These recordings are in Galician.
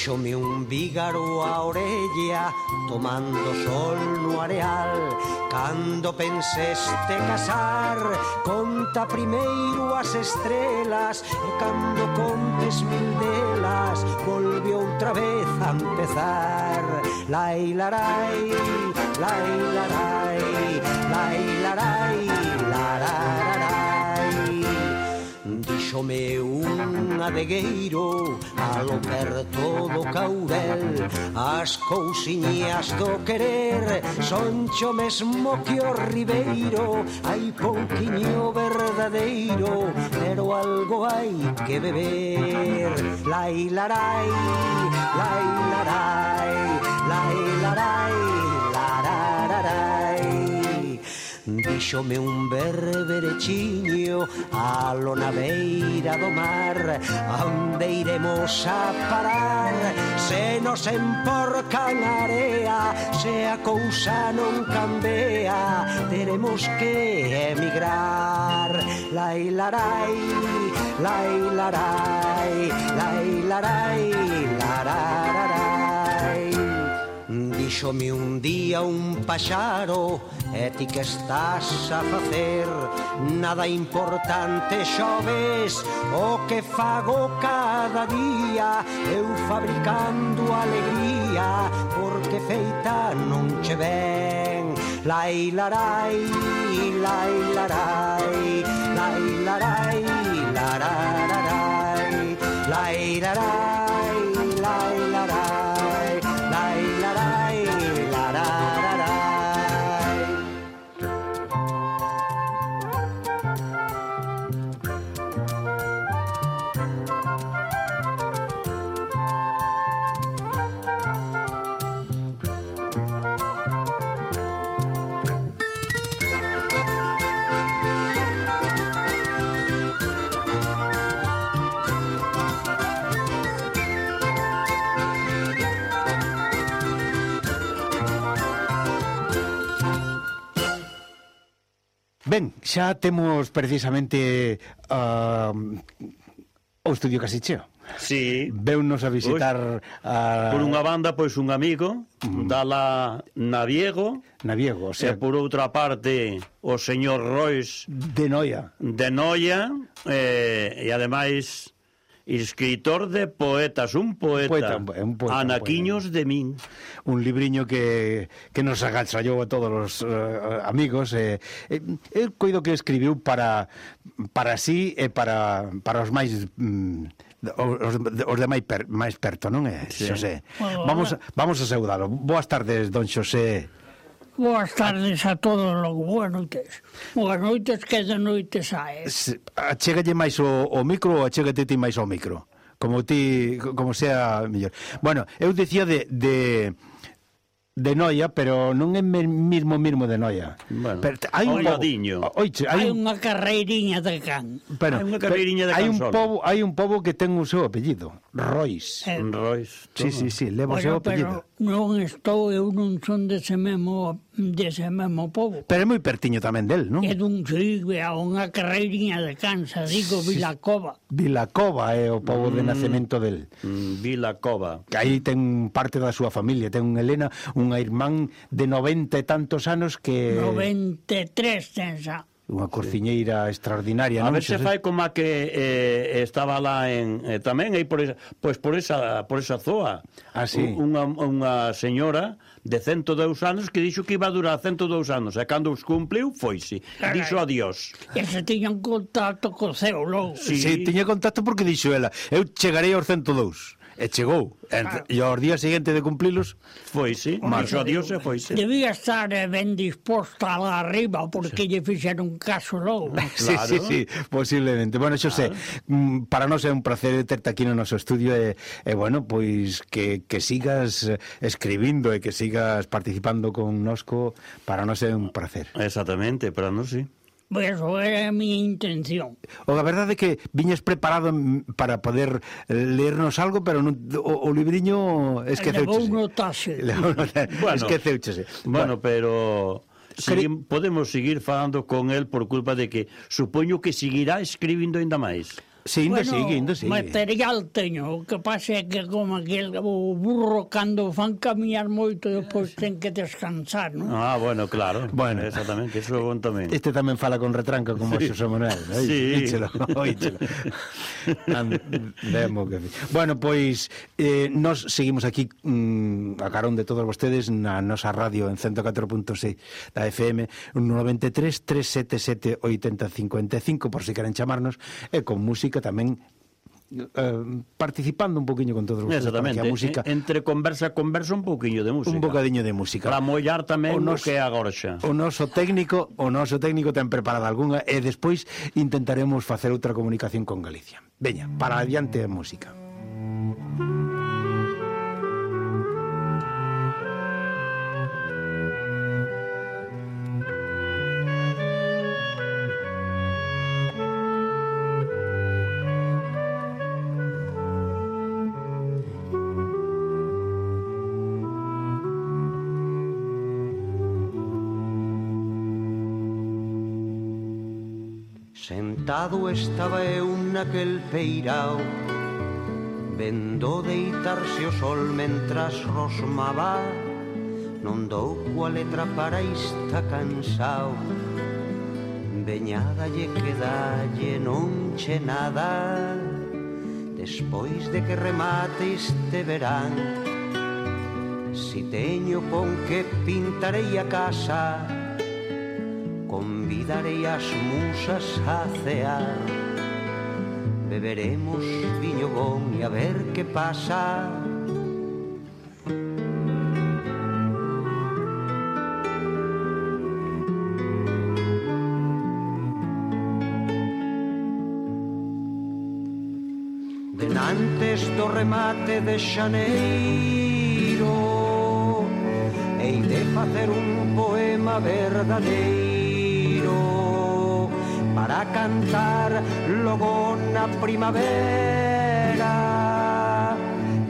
Fíxome un vígaro a orella Tomando sol no areal. Cando penseste casar Conta primeiro as estrelas. E cando contes mil delas Volve outra vez a empezar. Lai larai, lai larai, lai larai Fíxome un adegueiro alo perto do caurel As cousiñas do querer soncho mesmo que o ribeiro. Hai pouquiño verdadeiro pero algo hai que beber. Lai larai, lai larai, lai larai. Díxome un berberechiño Alo na beira do mar Onde iremos a parar? Se nos emporcan area Se a cousa non cambea Teremos que emigrar. Lai larai Lai larai Lai larai Larai. Díxome un día un paxaro E ti que estás a facer. Nada importante xoves O que fago cada día? Eu fabricando alegría Porque feita non che ven. Lai larai, lai larai Lai larai, larararai Lai larai. Ben, xa temos precisamente uh, o estudio casi cheo. Sí. Veunos a visitar a... Por unha banda, pois un amigo mm. Dala Naviego Naviego, o sea... E por outra parte O señor Rois De Noia De Noia eh, E ademais escritor de poetas, un poeta, poeta, un poeta Anaquiños poeta. de min. Un libriño que, que nos agachallou a todos os uh, eh, amigos. Eh, eh, eu coido que escribiu para para sí e para, para os máis... Mm, os, os de máis, per, máis perto, non é, sí. Xosé? Bueno, vamos, vamos a saudalo. Boas tardes, don Xosé. Boas tardes a todos, logo, boas noites. Boas noites que de noite sae. Achégalle máis o, o micro ou achégate ti máis ao micro? Como ti, como sea mellor. Bueno, eu dicía de, de de noia, pero non é mesmo mismo de noia. Bueno, pero hai un olladiño. Oiche, hai, hai unha carreiriña de can. Pero, hai unha carreiriña de can. Hai un pobo, hai un pobo que ten o seu apellido, Rois. Eh, Rois. Sí, sí, sí, leva o bueno, seu apellido. Pero non estou, eu non son dese mesmo, dese mesmo povo. Pero é moi pertiño tamén del, non? É dun, sí, a unha carreirinha de cansa, digo, sí. Vilacova. Vilacova é o povo mm, de nacemento del. Mm, Vilacova. Que aí ten parte da súa familia, ten unha Helena, unha irmán de noventa e tantos anos que... Noventa e tres, tensa unha cociñeira sí. extraordinaria. A ver se fai como a que eh, eh, estaba lá en eh, tamén aí por esa, pois por esa por esa zoa. Ah, sí. Unha, unha señora de 102 anos que dixo que iba a durar 102 anos e cando os cumpliu foise. Dixo adiós. E se tiña un contacto co seu logo. Sí, sí tiña contacto porque dixo ela, eu chegarei aos 102 e chegou. Claro. E aos días seguinte de cumplilos, foi, sí, marchou a Dios e foi, sí. Debía estar eh, ben disposta lá arriba, porque sí. lle fixeron un caso logo. Sí, claro. sí, sí, posiblemente. Bueno, Xosé, claro. Mm, para nós é un placer terte aquí no noso estudio, e, e bueno, pois que, que sigas escribindo e que sigas participando con nosco, para nós é un placer. Exactamente, para nós sí. Pois era a miña intención. O a verdade é que viñes preparado para poder eh, lernos algo, pero non, o, o libriño esqueceuchese. Levou notaxe. Levou. Bueno, esqueceuchese. Bueno, pero Segui, podemos seguir falando con el por culpa de que supoño que seguirá escribindo ainda máis. Sí, ainda bueno, sigue, ainda sigue. Material teño, o que pasa é que como aquel, o burro cando fan camiñar moito depois ten que descansar, non? Ah, bueno, claro. Bueno, exactamente, iso é bon tamén. Este tamén fala con retranca como sí. Xosé Manuel, ¿no? sí. Íchelo, íchelo. Que... Bueno, pois eh, nos seguimos aquí mm, a carón de todos vostedes na nosa radio en 104.6 da FM 93 377 8055 por si queren chamarnos e con música música tamén eh, participando un poquinho con todos vostedes. Exactamente. A música... Entre conversa e conversa un pouquiño de música. Un bocadiño de música. Para mollar tamén o, nos, que é a gorxa. O noso técnico, o noso técnico ten preparada algunha e despois intentaremos facer outra comunicación con Galicia. Veña, para adiante a música. Sentado estaba eu naquel peirao. Vendo deitarse o sol mentras rosmaba Non dou coa letra para esta cansao. Veñadalle que dalle non che nada Despois de que remate este verán. Si teño con que pintarei a casa convidarei as musas a cear. Beberemos viño bon e a ver que pasa. Denantes do remate de xaneiro Hei de facer un poema verdadeiro para cantar luego una primavera,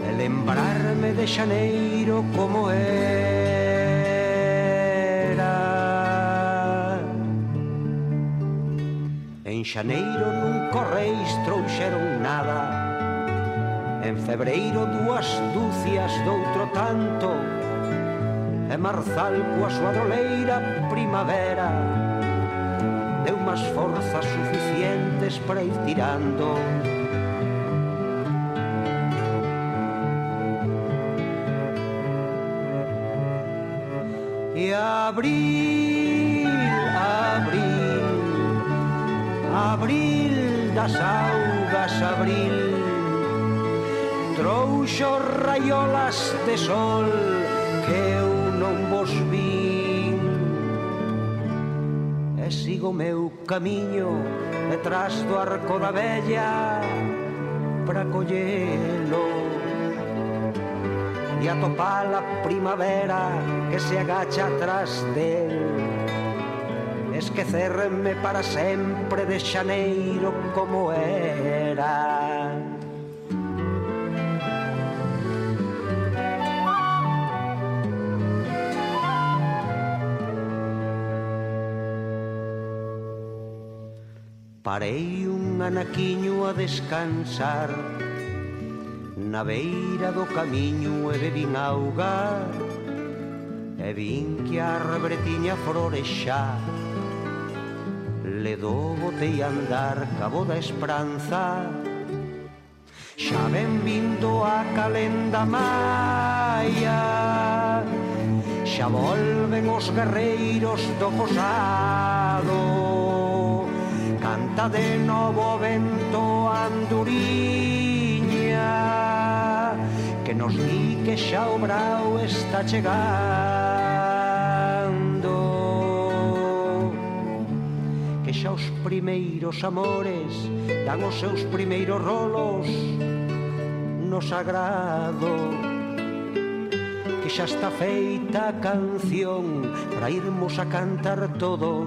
de lembrarme de Janeiro como era. En Janeiro nunca reis trouxeron nada, en febreiro dúas dúcias doutro tanto, e marzal coa súa doleira primavera, más forzas suficientes para ir tirando. E abril, abril, abril das augas, abril, trouxo raiolas de sol que eu non vos vi sigo o meu camiño detrás do arco da vella para collelo. E atopar a primavera que se agacha atrás del. Esquecerme para sempre de xaneiro como era. Parei un anaquiño a descansar. Na beira do camiño e bebín auga E vin que a rebretiña florexa Le do botei andar cabo da esperanza. Xa ben vindo a calenda maia Xa volven os guerreiros do posado canta de novo vento anduriña que nos di que xa o brau está chegando. Que xa os primeiros amores dan os seus primeiros rolos no sagrado. Que xa está feita a canción para irmos a cantar todos.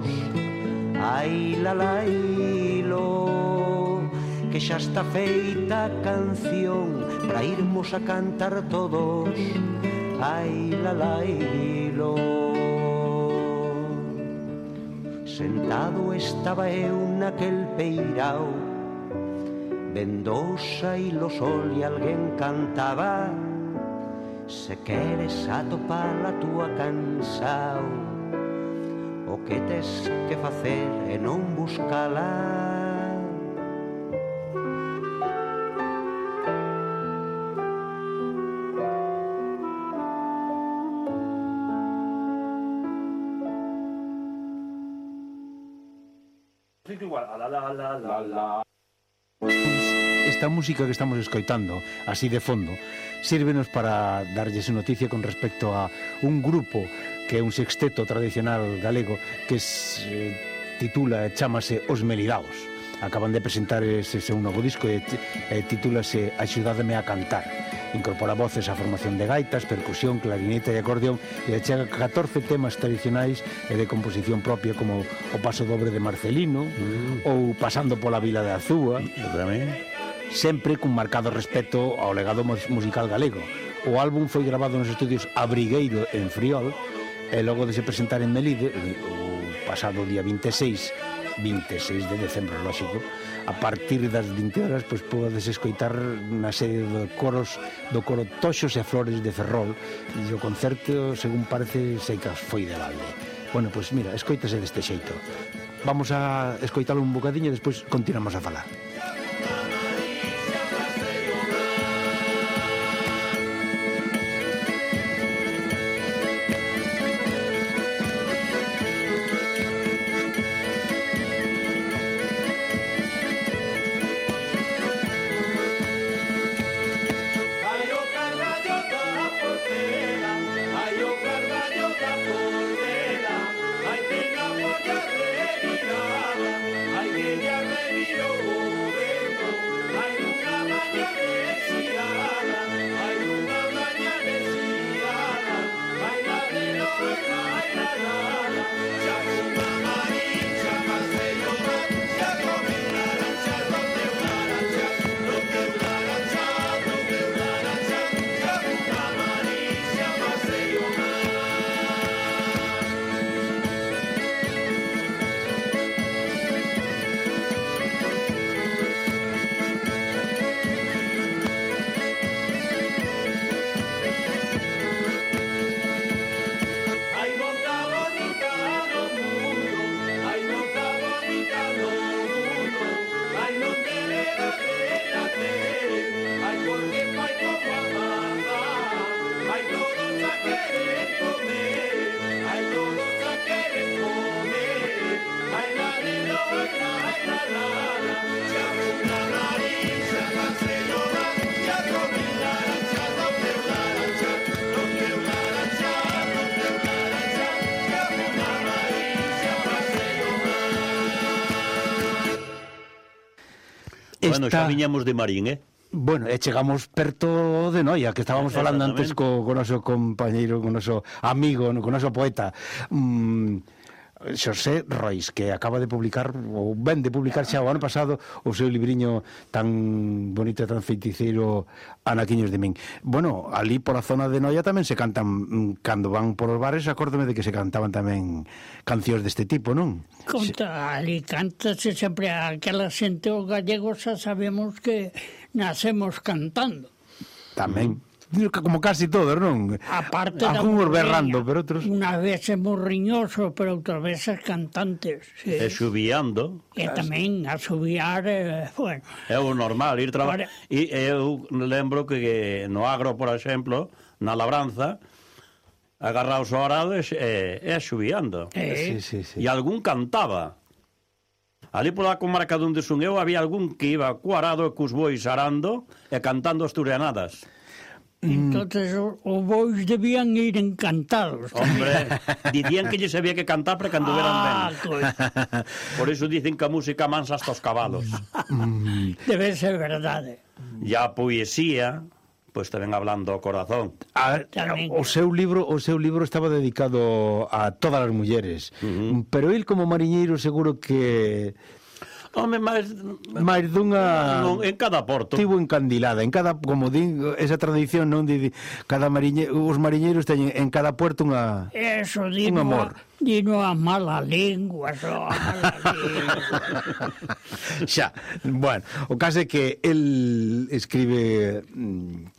Ai la lailo Que xa está feita a canción Para irmos a cantar todos. Ai la lailo Sentado estaba eu naquel peirao Vendosa e lo sol e alguén cantaba Se queres atopar a tua cansao que tes que facer e non buscala. La la la la la. Esta música que estamos escoitando, así de fondo, sírvenos para darlles noticia con respecto a un grupo que é un sexteto tradicional galego que se eh, titula, chamase Os Melidaos. Acaban de presentar ese seu novo disco e, e titúlase Axudádame a cantar. Incorpora voces a formación de gaitas, percusión, clarineta e acordeón e achega 14 temas tradicionais e de composición propia como O Paso Dobre de Marcelino mm. ou Pasando pola Vila de Azúa. Tamén sempre cun marcado respeto ao legado musical galego. O álbum foi grabado nos estudios Abrigueiro en Friol e logo de se presentar en Melide eh, o pasado día 26 26 de decembro, lógico a partir das 20 horas pois podes escoitar na serie do coros do coro Toxos e Flores de Ferrol e o concerto según parece seicas foi de balde. Bueno, pois mira, escoitase deste xeito. Vamos a escoitalo un bocadiño e despois continuamos a falar. Bueno, xa viñamos de Marín, eh? Bueno, e chegamos perto de Noia, que estábamos eh, falando antes co, co noso compañeiro, co noso amigo, co noso poeta. Mm, Xosé Rois, que acaba de publicar, ou ben de publicar xa o ano pasado, o seu libriño tan bonito e tan feiticeiro Anaquiños de min. Bueno, ali pola zona de Noia tamén se cantan, mm, cando van por os bares, acórdome de que se cantaban tamén cancións deste tipo, non? Conta, ali cantase sempre aquela xente, os gallegos xa sabemos que nacemos cantando. Tamén. Mm. como casi todos, non? Aparte morriña, berrando, pero outros... Unhas veces morriñosos, pero outras veces cantantes. Sí. E xubiando. E tamén a xubiar, eh, bueno. É o normal, ir traballar. Para... E eu lembro que no agro, por exemplo, na labranza, agarraos ao arado e, e xubiando. Eh? Sí, sí, sí. E algún cantaba. Ali pola comarca donde son eu había algún que iba cuarado e cus bois arando e cantando asturianadas. Mm. Entonces os, os bois debían ir encantados. Hombre, dicían que lle sabía que cantar para cando veran ah, ben. Ah. Por iso dicen que a música mansa hasta os cabalos. Mm. Mm. Debe ser verdade. E a poesía, pois tamén hablando ao corazón. A, o seu libro o seu libro estaba dedicado a todas as mulleres, uh -huh. pero el como mariñeiro seguro que Home, máis, máis dunha... Non, en cada porto. Tivo encandilada. En cada, como din, esa tradición, non? Di, cada mariñe, os mariñeiros teñen en cada puerto unha... Eso, di, un amor. Dino a mala lingua, só, a mala lingua. xa, bueno, o caso é que el escribe... Mm,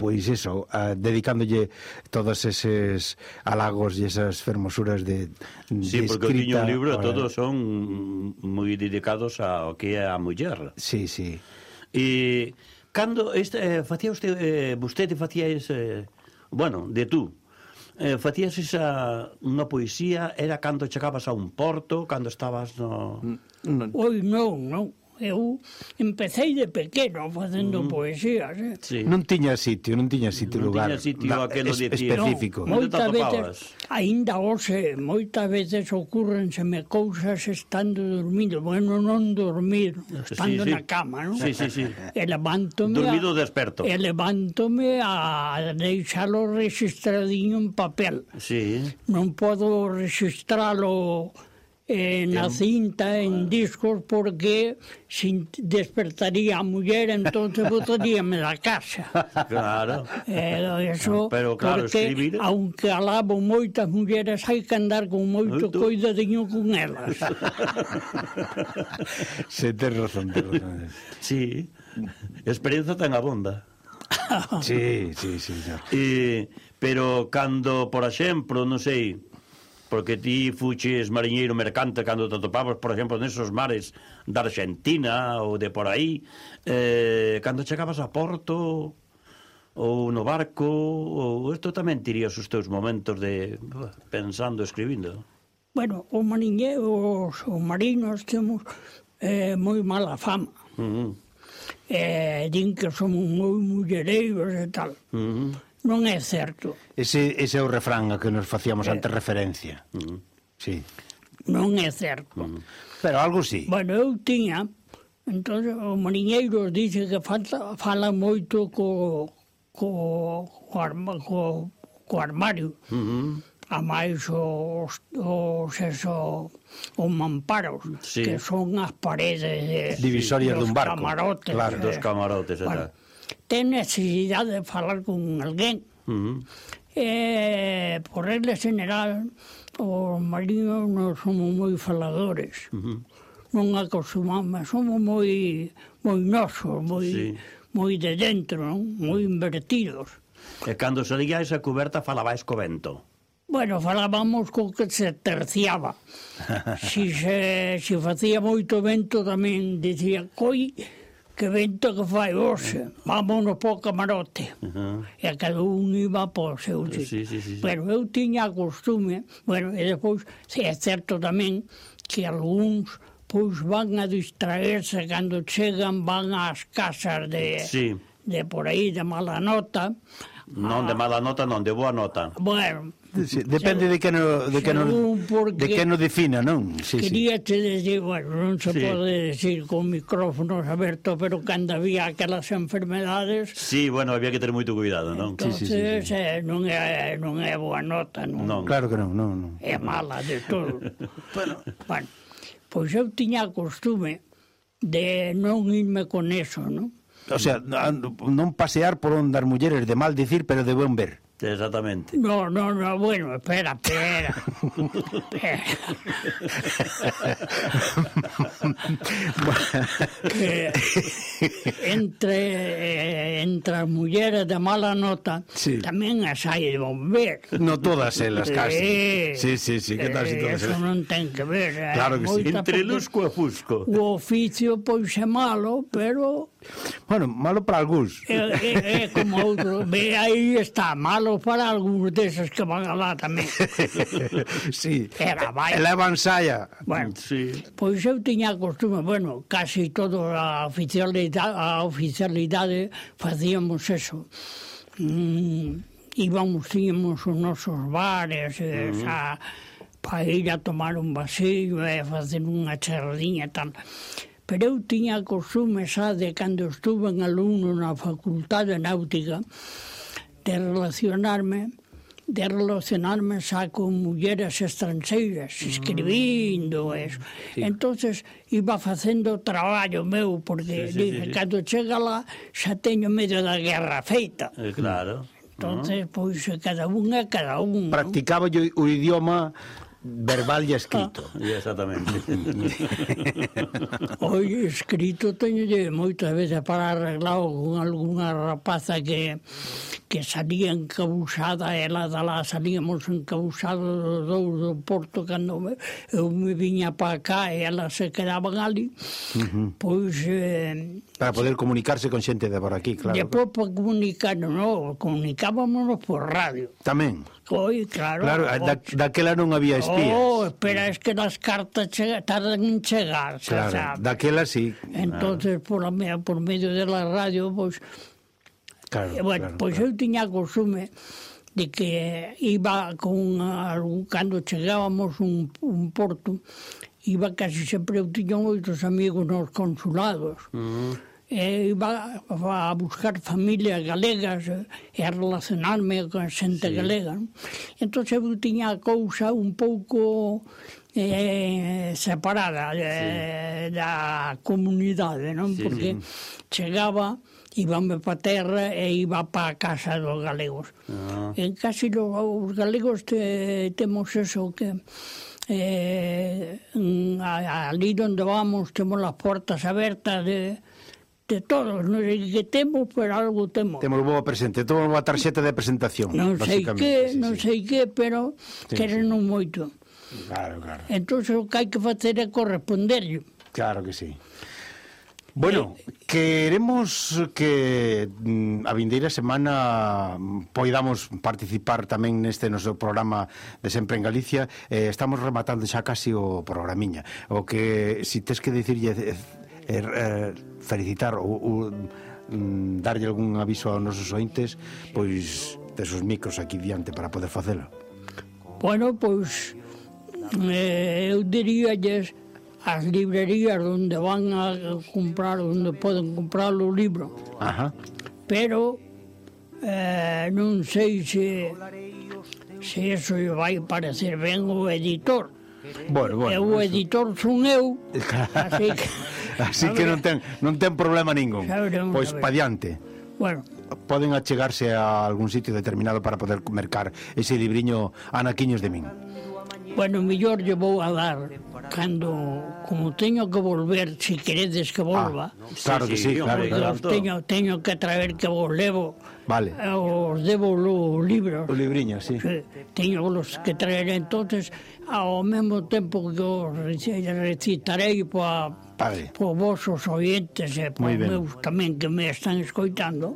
pois eso, a, eh, dedicándolle todos eses halagos e esas fermosuras de, de Sí, porque escrita, o tiño un libro, para... todos son moi dedicados ao que é a muller. Sí, sí. E cando este, eh, facía usted, eh, vostede facía ese, bueno, de tú, eh, facías esa unha poesía era cando chegabas a un porto, cando estabas no... no... Oi, non, non eu empecé de pequeno facendo mm. poesías. Eh? Sí. Non tiña sitio, non tiña sitio non lugar. Non tiña sitio aquelo es, de específico. No, moitas veces, aínda hoxe, moitas veces ocurrenseme cousas estando dormindo. Bueno, non dormir, estando sí, sí. na cama, non? Sí, sí, sí. E levántome... Dormido a, desperto. E levántome a deixalo registradiño en papel. Sí. Non podo registralo eh, na cinta, en discos, porque se despertaría a muller, entonces botaríame da casa. Claro. Eh, eso, Pero claro, porque, escribir... aunque alabo moitas mulleres, hai que andar con moito Moito. cuidadiño con elas. Se ten razón, ten razón. Sí, experiencia tan abonda. Sí, sí, sí. sí. E, eh, pero cando, por exemplo, non sei, porque ti fuches mariñeiro mercante cando te topabas, por exemplo, nesos mares da Argentina ou de por aí, eh, cando chegabas a Porto ou no barco, ou isto tamén tirías os teus momentos de pensando, escribindo. Bueno, o mariñeiro, os marinos temos eh, moi mala fama. Uh -huh. eh, din que somos moi mullereiros e tal. Uh -huh. Non é certo. Ese, ese é o refrán a que nos facíamos é. antes referencia. Mm. Sí. Non é certo. Pero algo sí. Bueno, eu tiña... Entón, o mariñeiro dice que falta, fala moito co, co, co, arma, co, co armario. Uh -huh. A máis os, os, eso, os mamparos, sí. que son as paredes de, divisorias dun barco. camarotes. Claro, eh, dos camarotes, e bueno, tal ten necesidade de falar con alguén. Uh -huh. eh, por regla general, os marinos non somos moi faladores. Uh -huh. Non acostumamos, somos moi, moi nosos, moi, sí. moi de dentro, non? moi invertidos. E cando salía esa cuberta falabais co vento? Bueno, falábamos co que se terciaba. si, se, si facía moito vento tamén dicía coi que vento que fai hoxe, vámonos po camarote. Uh -huh. E cada un iba po seu sitio. Sí, sí, sí, sí. Pero eu tiña a costume, bueno, e depois, se é certo tamén, que algúns pois van a distraerse cando chegan, van ás casas de, sí. de por aí, de mala nota. Non, a, de ah. mala nota non, de boa nota. Bueno, Sí, depende de que no, de que no, de que no defina, non? Sí, quería te decir, bueno, non se sí. pode decir con micrófonos abertos, pero cando había aquelas enfermedades... Sí, bueno, había que ter moito cuidado, non? Entonces, sí, sí, sí, sí. Eh, non, é, non é boa nota, non? non. Claro que non, non, non. É mala de todo. bueno, bueno, pois eu tiña a costume de non irme con eso, non? O sea, non pasear por onde as mulleres de mal dicir, pero de buen ver. Exactamente. No, no, no, bueno, espera, espera. espera. Eh, que entre, eh, entre as mulleres de mala nota sí. tamén as hai de bomber. No todas elas, eh, casi. Eh, sí, sí, sí, que tal si todas Eso elas. non ten que ver. Claro que sí. Entre luz coa fusco. O oficio pois é malo, pero Bueno, malo para algúns. É, é, é como outro. Ve, aí está, malo para algúns deses que van alá tamén. sí. Era, vai. Elevan saia. Bueno, sí. pois eu tiña a costume, bueno, casi toda a oficialidade, a oficialidade facíamos eso. Mm, íbamos, tiñamos os nosos bares, eh, uh -huh. esa para ir a tomar un vasillo e eh, facer unha chardiña e tal pero eu tiña a costume xa de cando estuve en alumno na Facultade Náutica de relacionarme de relacionarme xa con mulleres estranxeiras, mm. escribindo eso. Sí. Entonces iba facendo traballo meu, porque sí, sí, dije, sí, sí. cando chega lá xa teño medio da guerra feita. Eh, claro. Entonces, mm. pois, eh, cada un é cada un. Practicaba o idioma verbal e escrito. Ah. Exactamente. Oi, escrito teñolle moitas veces para arreglado con algunha rapaza que que salía encabuzada, ela da lá salíamos encabuzados dos dous do Porto cando me, eu me viña para cá e elas se quedaban ali. Uh -huh. Pois eh, Para poder comunicarse con xente de por aquí, claro. Depois para comunicarnos, no, comunicábamos por radio. Tamén. Oi, claro. Claro, da, daquela non había espías. Oh, espera, es que das cartas chega, tardan en chegar, xa claro, sabe. daquela sí. Entonces, ah. por, a, por medio de la radio, pois... Pues, claro, eh, bueno, claro, pois claro. eu tiña costume de que iba con algún, cando chegábamos un, un porto, iba casi sempre eu tiña moitos amigos nos consulados. Uh -huh Eh, e iba a buscar familias galegas e a relacionarme con xente sí. galega. Non? Entón eu tiña a cousa un pouco eh, separada eh, sí. eh, da comunidade, non? Sí, Porque sí. chegaba íbame pa terra e iba pa casa dos galegos. Ah. En casi los, os galegos te, temos eso que eh, mm, ali onde vamos temos as portas abertas de de todos, non sei que temos, pero algo temos. Temos boa presente, temos boa tarxeta de presentación. Non sei que, sí, non sí. sei que, pero sí, queren sí. moito. Claro, claro. Entón, o que hai que facer é corresponderlle. Claro que sí. Bueno, eh, queremos que mm, a vindeira semana poidamos participar tamén neste noso programa de Sempre en Galicia. Eh, estamos rematando xa casi o programiña. O que, si tes que dicirlle eh, felicitar ou, ou mm, darlle algún aviso aos nosos ointes pois desos micros aquí diante para poder facelo Bueno, pois eh, eu diríalles as librerías onde van a comprar, onde poden comprar o libro. Ajá. Pero eh, non sei se se eso vai parecer ben o editor. Bueno, bueno, eu o editor son eu, así que... Así que, non ten non ten problema ningún. Claro que non pois pa diante. Bueno, poden achegarse a algún sitio determinado para poder mercar ese libriño Anaquiños de min. Bueno, mellor lle vou a dar cando como teño que volver, se si queredes que volva. Ah, claro que sí, sí claro, claro. Teño, teño que traer que vos levo Vale. Eh, os debo o libro. O libriño, sí. Que, teño os que traer entonces ao mesmo tempo que os recitarei para vale. po vosos oyentes e para meus tamén que me están escoitando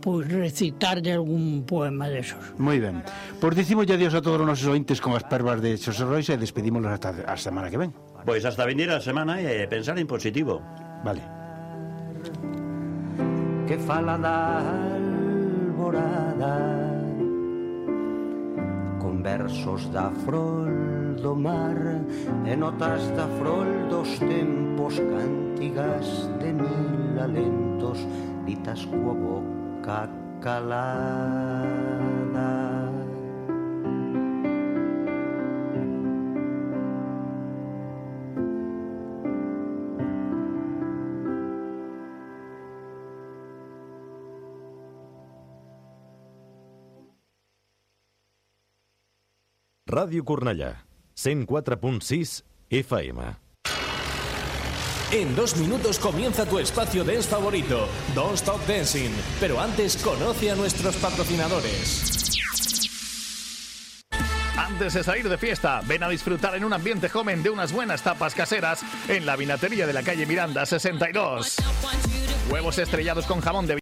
pois recitar de algún poema desos. Moi ben. Pois dicimos adiós a todos os nosos ointes con as pervas de Xosé Rois e despedímonos hasta a semana que ven. Pois hasta venir a semana e pensar en positivo. Vale. Que fala da temporada Con versos da frol do mar E notas da frol dos tempos Cantigas de mil alentos Ditas coa boca calada. Ràdio Cornellà, 104.6 FM. En dos minutos comienza tu espacio dance favorito, Don't Stop Dancing. Pero antes conoce a nuestros patrocinadores. Antes de salir de fiesta, ven a disfrutar en un ambiente joven de unas buenas tapas caseras en la vinatería de la calle Miranda 62. Huevos estrellados con jamón de